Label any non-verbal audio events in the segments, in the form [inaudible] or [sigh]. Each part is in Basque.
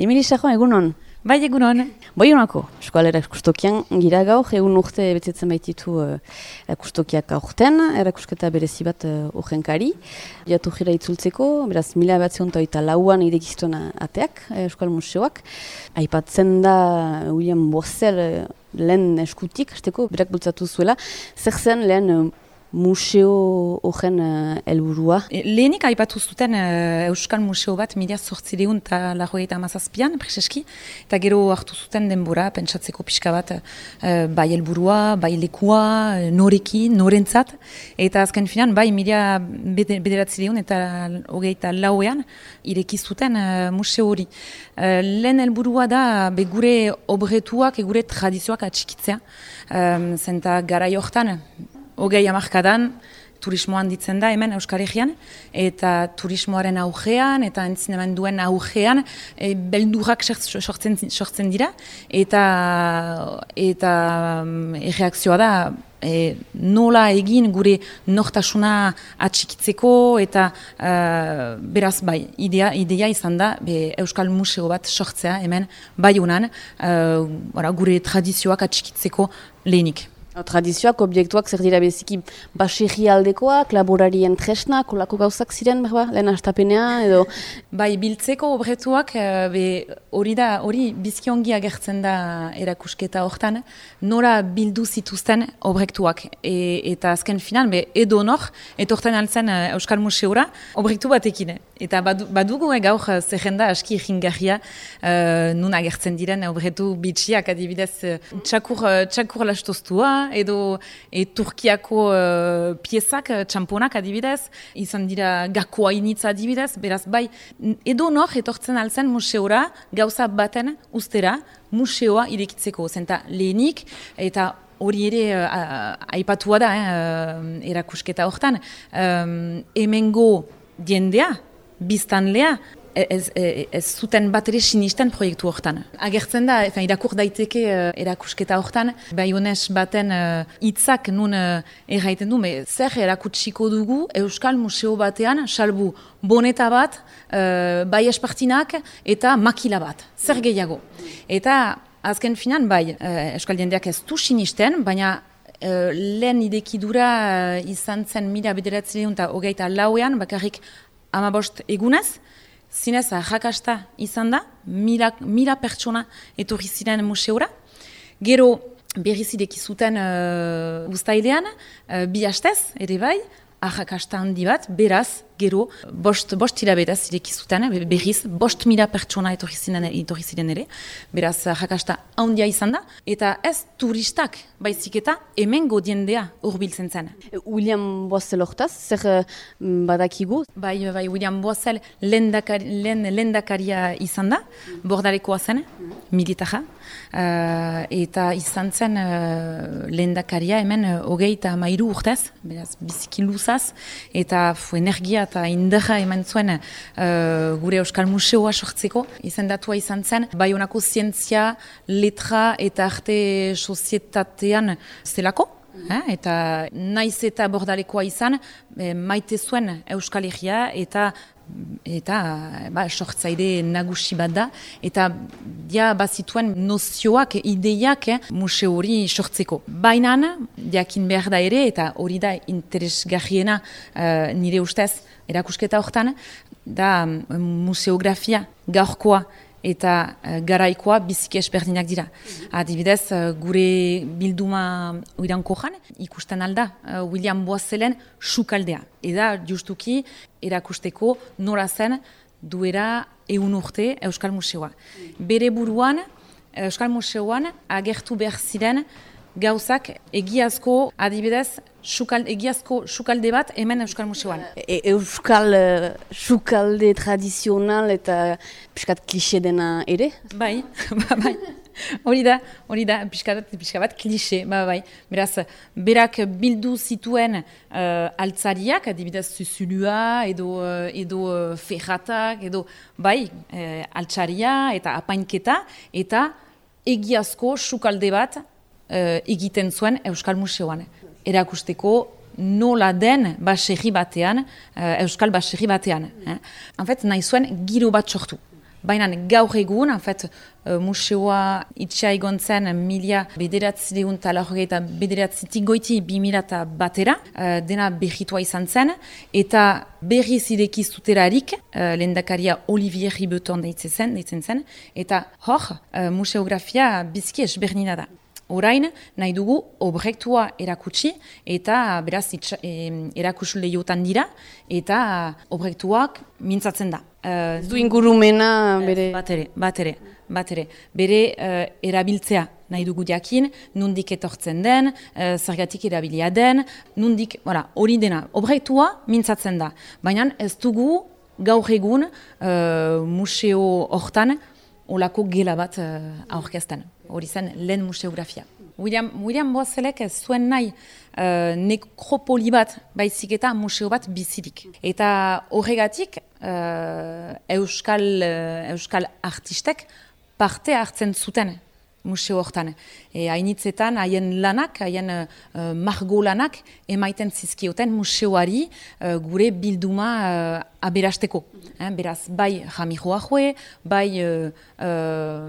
Emili Sajon, egunon? Bai, egunon. Boi honako, eskualera kustokian gira gaur, egun urte betzetzen baititu uh, kustokiak aurten, erakusketa berezi bat uh, urgenkari. Jatu jira itzultzeko, beraz, mila bat eta lauan idekiztuena ateak, uh, Eskual Museoak. Aipatzen da William Borsell uh, lehen eskutik, esteko, berak bultzatu zuela. Zer zen lehen uh, museo horren uh, elburua? E, lehenik aipatu zuten uh, Euskal Museo bat mila sortzideun eta lagoeita amazazpian, preseski, eta gero hartu zuten denbora, pentsatzeko pixka bat, uh, bai elburua, bai lekua, norekin, norentzat, eta azken finan, bai mila bederatzideun eta hogeita lauean, ireki zuten museo hori. Lehen elburua da, be gure obretuak, gure tradizioak atxikitzea, zenta gara jortan, hogei amarkadan turismoan ditzen da hemen Euskal Herrian, eta turismoaren augean, eta entzinemen duen augean, e, beldurrak sortzen, sortzen dira, eta eta um, erreakzioa da, e, nola egin gure nortasuna atxikitzeko, eta uh, beraz bai, idea, idea izan da, be, Euskal Museo bat sortzea hemen bai honan, uh, gure tradizioak atxikitzeko lehenik. Tradizioak, obiektuak, zer dira beziki baserri aldekoak, laborarien tresna, kolako gauzak ziren, berba, lehen astapenea, edo... Bai, biltzeko obretuak, eh, hori da, hori bizkiongi agertzen da erakusketa hortan, nora bildu zituzten obrektuak. E, eta azken final, be, edo nor, etorten altzen uh, Euskal Museora, obrektu batekin. Eta badugu eh, gaur zerrenda aski jingarria, uh, nun agertzen diren obretu bitxiak adibidez, txakur, txakur lastoztua, edo e, Turkiako uh, piezak, uh, txamponak adibidez, izan dira gakoa initza adibidez, beraz bai, edo nor etortzen altzen museora gauza baten ustera museoa irekitzeko, zenta lehenik eta hori ere uh, aipatua da, eh, erakusketa hortan, um, emengo diendea, biztanlea, ez, ez, ez zuten bat ere sinisten proiektu hortan. Agertzen da, efen, irakur daiteke uh, erakusketa hortan, baionez baten uh, hitzak nun uh, erraiten du, me, zer erakutsiko dugu Euskal Museo batean, salbu boneta bat, uh, bai espartinak eta makila bat, zer gehiago. Eta azken finan, bai, uh, Euskal jendeak ez du sinisten, baina Uh, lehen idekidura uh, izan zen mila bederatzen eta hogeita lauean, bakarrik amabost egunez, zinez jakasta izan da, mila, mila pertsona etorri ziren museora. Gero berrizideki zuten uh, ustailean, uh, bi hastez, ere bai, ahakasta handi bat, beraz, gero, bost, bost hilabetaz ireki zuten, berriz, bost mila pertsona etorri ziren ere, beraz, ahakasta handia izan da, eta ez turistak, baizik eta hemen godiendea urbiltzen zen. William Boissel hortaz, zer uh, badakigu? Bai, bai, William Boissel lendakaria izan da, bordarekoa zen, militaja, uh, eta izan zen uh, lendakaria hemen uh, hogei eta mairu urtez, beraz, biziki luzaz, eta fu, energia eta inderra eman zuen uh, gure Euskal Museoa sortzeko, izendatua izan zen, bai honako zientzia, letra eta arte sozietatean zelako, eh? eta naiz eta bordalekoa izan, eh, maite zuen Euskal Herria eta eta ba, sortzaide nagusi bat da, eta dia bazituen nozioak, ideiak eh, museo hori sortzeko. Baina, diakin behar da ere, eta hori da interesgarriena uh, nire ustez erakusketa hortan, da museografia gaurkoa eta uh, garaikoa biziki esperdinak dira. Adibidez, uh, gure bilduma uiranko jan, ikusten alda uh, William Boazelen sukaldea. Eda, justuki, erakusteko nora zen duera egun urte Euskal Museoa. Bere buruan, Euskal Museoan agertu behar ziren gauzak egiazko adibidez Sukal, egiazko sukalde bat hemen Euskal Museoan. E, Euskal uh, sukalde tradizional eta piskat klixe dena ere? Bai, [laughs] ba, bai. Hori da, hori da, piskat, piskat bat klixe, ba, bai. Beraz, berak bildu zituen uh, altzariak, adibidez zuzulua, edo, uh, edo uh, ferratak, edo, bai, uh, altzaria eta apainketa, eta egiazko sukalde bat egiten zuen Euskal Museoan erakusteko nola den baserri batean, uh, euskal baserri batean. Eh? En fait, nahi zuen giro bat sortu. Baina gaur egun, en fait, uh, museoa itxea egon zen milia bederatzi deun eta bederatzi tigoiti bi batera, uh, dena berritua izan zen, eta berri zideki zuterarik, uh, lendakaria Olivier Ribeton deitzen zen, deitzen zen, eta hor, uh, museografia bizki esbernina da. Orain, nahi dugu objektua erakutsi eta beraz erakusu lehiotan dira eta objektuak mintzatzen da. Ez du ingurumena bere... Bat ere, bat ere, bat ere. Bere uh, erabiltzea nahi dugu diakin, nundik etortzen den, uh, zergatik erabilia den, nundik, hori dena, objektua mintzatzen da. Baina ez dugu gaur egun uh, museo hortan olako gela bat uh, aurkezten hori zen lehen museografia. William, William Boazelek ez zuen nahi uh, nekropoli bat baizik eta museo bat bizirik. Eta horregatik uh, euskal, uh, euskal artistek parte hartzen zuten museo hortan. E, hainitzetan, haien lanak, haien uh, margo lanak, emaiten zizkioten museoari uh, gure bilduma aberasteko. Eh, beraz, bai Jami Joajue, bai uh, uh,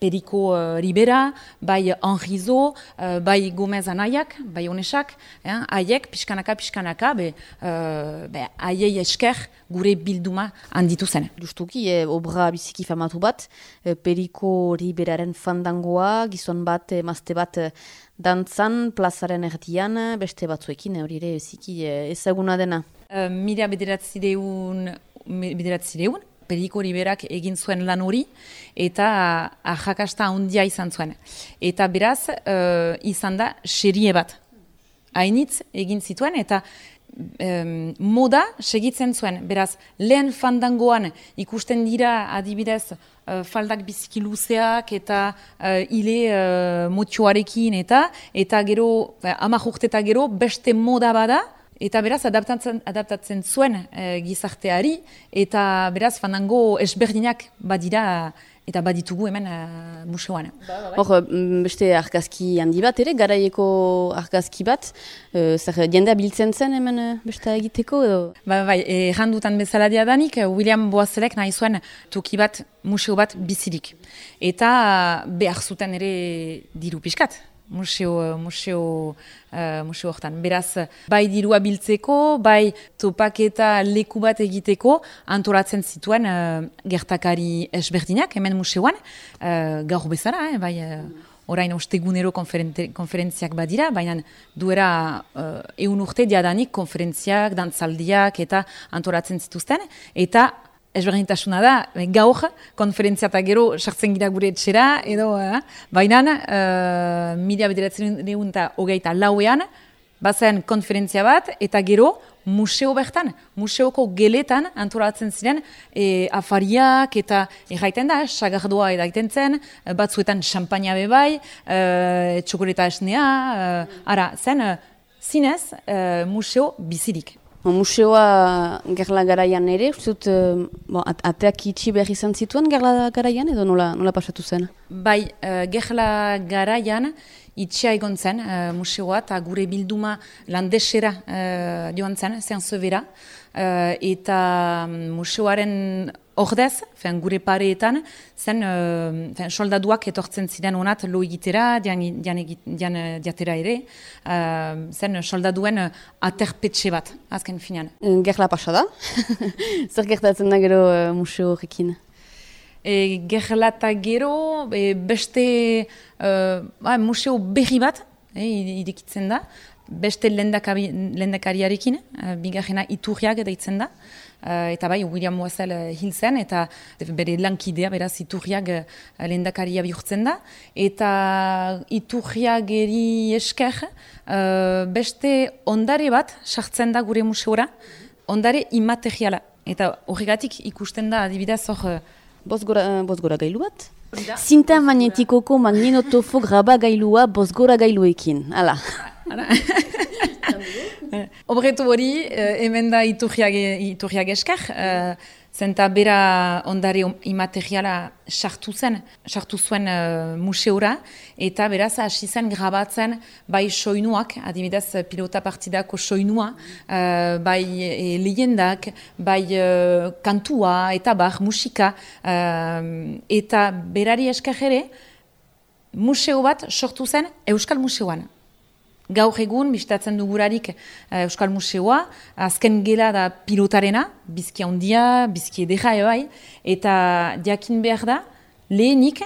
Periko uh, Ribera, bai Henrizo, uh, bai Gomez Anaiak, bai Onesak, eh, haiek, pixkanaka, pixkanaka, be, uh, be, haiei esker gure bilduma handitu zen. Justuki, e, obra biziki famatu bat, e, Periko Riberaren fandangoa, gizon bat, e, mazte bat, dantzan, plazaren erdian, beste batzuekin, hori ere biziki ezaguna dena. Uh, mila bederatzi deun bederatzireun, Periko Riberak egin zuen lan hori, eta ajakasta handia izan zuen. Eta beraz, uh, izan da, serie bat. Hainitz egin zituen, eta um, moda segitzen zuen. Beraz, lehen fandangoan ikusten dira adibidez, uh, faldak biziki luzeak eta uh, ile uh, motioarekin eta eta gero, uh, eta gero, beste moda bada, Eta beraz, adaptatzen, adaptatzen zuen e, gizarteari, eta beraz, fanango esberdinak badira eta baditugu hemen e, museoan. Ba, ba, bai. Hor, mm, beste argazki handi bat ere, garaieko argazki bat, e, zer jendea biltzen zen hemen beste egiteko edo? Ba, bai, errandutan bezala diadanik, William Boazelek nahi zuen toki bat, museo bat bizirik. Eta behar zuten ere diru pixkat museo, museo, uh, museo hortan. Beraz, bai dirua biltzeko, bai topaketa leku bat egiteko, antolatzen zituen uh, gertakari esberdinak, hemen museoan, uh, gaur bezala, eh, bai... Uh, orain ostegunero konferentziak badira, baina duera uh, eun urte diadanik konferentziak, dantzaldiak eta antolatzen zituzten, eta ezberdintasuna da, gaur, konferentzia eta gero, sartzen gira gure etxera, edo, eh? baina, uh, mila bederatzen eta hogeita lauean, bazen konferentzia bat, eta gero, museo bertan, museoko geletan antolatzen ziren e, afariak eta erraiten da, sagardoa edaiten zen, batzuetan champagnea bebai, e, txokoleta esnea, e, ara, zen, zinez, e, museo bizirik. Museoa gerla garaian ere, ustut, uh, ateak itxi behar izan zituen gerla garaian edo nola, nola pasatu zen? Bai, uh, gerla garaian itxia egon zen uh, museoa eta gure bilduma landesera uh, joan zen, zen zebera. Uh, eta um, museoaren ordez, fen, gure pareetan, zen uh, soldaduak etortzen ziren honat lo egitera, dian, dian, dian, diatera ere, uh, zen soldaduen uh, aterpetxe bat, azken finean. Gerla pasada? [laughs] Zer gertatzen da gero uh, museo horrekin? E, gerla eta gero, e, beste uh, museo berri bat, e, irekitzen da, beste lendakariarekin, uh, bigarrena iturriak edaitzen da, uh, eta bai, William Moazel uh, hil zen, eta bere lankidea, beraz, iturriak uh, lendakaria bihurtzen da, eta iturriak eri esker, uh, beste ondare bat sartzen da gure museora, ondare imateriala, eta horregatik ikusten da, adibidez, hor... Uh, Bozgora gailu bat? Zinta magnetikoko magnetofograba gailua bozgora gailuekin. Hala. [laughs] Obretu hori, uh, hemen da iturriak, esker, uh, zenta bera ondare imateriala sartu zen, sartu zuen uh, museora, eta beraz hasi zen grabatzen bai soinuak, adibidez pilota partidako soinua, uh, bai e, lehendak, bai uh, kantua, eta bar, musika, uh, eta berari eskajere, museo bat sortu zen Euskal Museoan gaur egun, bistatzen dugurarik uh, Euskal Museoa, azken gela da pilotarena, bizki handia, bizki edera ebai, eta diakin behar da, lehenik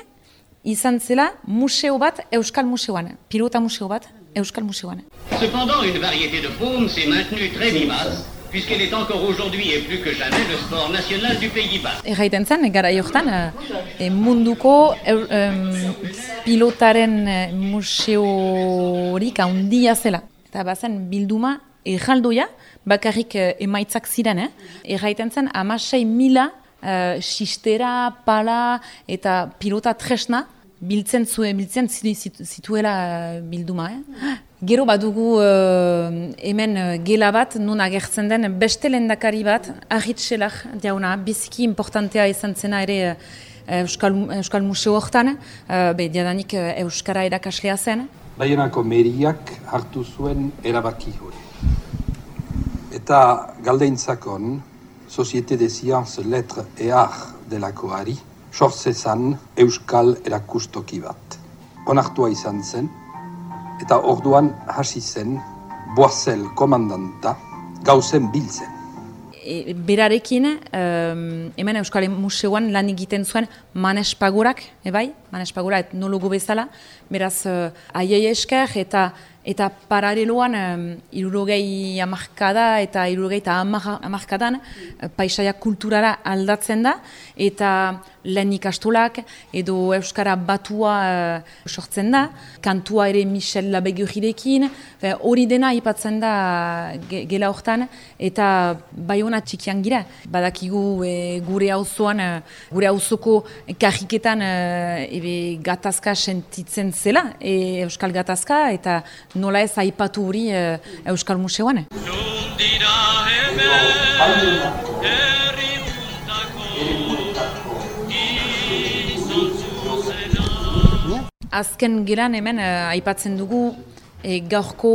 izan zela museo bat Euskal Museoan, pilota museo bat Euskal Museoan. Cependant, une variété de paume s'est maintenue très vivace, puisqu'elle est encore aujourd'hui et plus que jamais le sport national du Pays-Bas. Erraiten zen, gara jortan, e, munduko e, pilotaren museorik handia zela. Eta bazen bilduma erraldoia, bakarrik emaitzak ziren, eh? erraiten zen, amasei mila uh, sistera, pala eta pilota tresna biltzen zuen, biltzen zituela bilduma. Eh? Gero badugu uh, hemen uh, gela bat, nun agertzen den beste lendakari bat, ahitselak jauna, biziki importantea izan zena ere uh, Euskal, Euskal Museo hortan, uh, be, diadanik Euskara erakaslea zen. Baionako meriak hartu zuen erabaki hori. Eta galdeintzakon, Société des Sciences, Lettres et Arts delakoari, sortzezan Euskal erakustoki bat. Onartua izan zen, eta orduan hasi zen boazel komandanta gauzen biltzen. E, berarekin, um, hemen Euskal Museoan lan egiten zuen Manes Pagurak, ebai? Manes Pagura etnologo bezala, beraz uh, aiei esker eta eta paraleloan um, irurogei amarkada eta irurogei eta amarkadan uh, paisaia kulturara aldatzen da. Eta lehen ikastolak edo Euskara batua uh, sortzen da, kantua ere Michel Labegurirekin, hori dena ipatzen da gela hortan, eta bai hona txikian gira. Badakigu e, gure hauzoan, uh, gure hauzoko karriketan uh, ebe gatazka sentitzen zela, e, Euskal gatazka, eta nola ez aipatu hori Euskal Museoan. Azken geran hemen uh, aipatzen dugu e, gaurko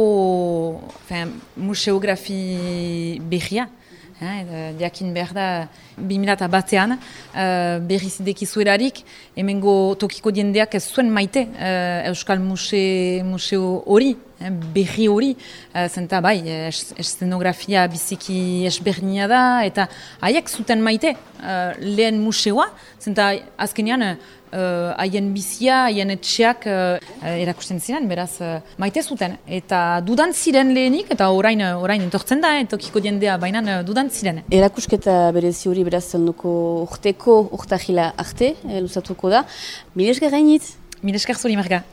fin, museografi behia. Eh, diakin behar da, 2000 batean, uh, berri zideki zuerarik, hemengo tokiko diendeak ez zuen maite uh, Euskal Muse, Museo hori, eh, berri hori, uh, zenta bai, eszenografia biziki esbernia da, eta haiek zuten maite uh, lehen museoa, zenta azkenean, haien bizia, haien etxeak erakusten ziren, beraz maite zuten. Eta dudan ziren lehenik, eta orain, orain entortzen da, etokiko jendea baina dudan ziren. Erakusketa berezi hori beraz zelnuko urteko urtahila arte, eh, luzatuko da. Mileskar gainit? Mileskar zuri marga.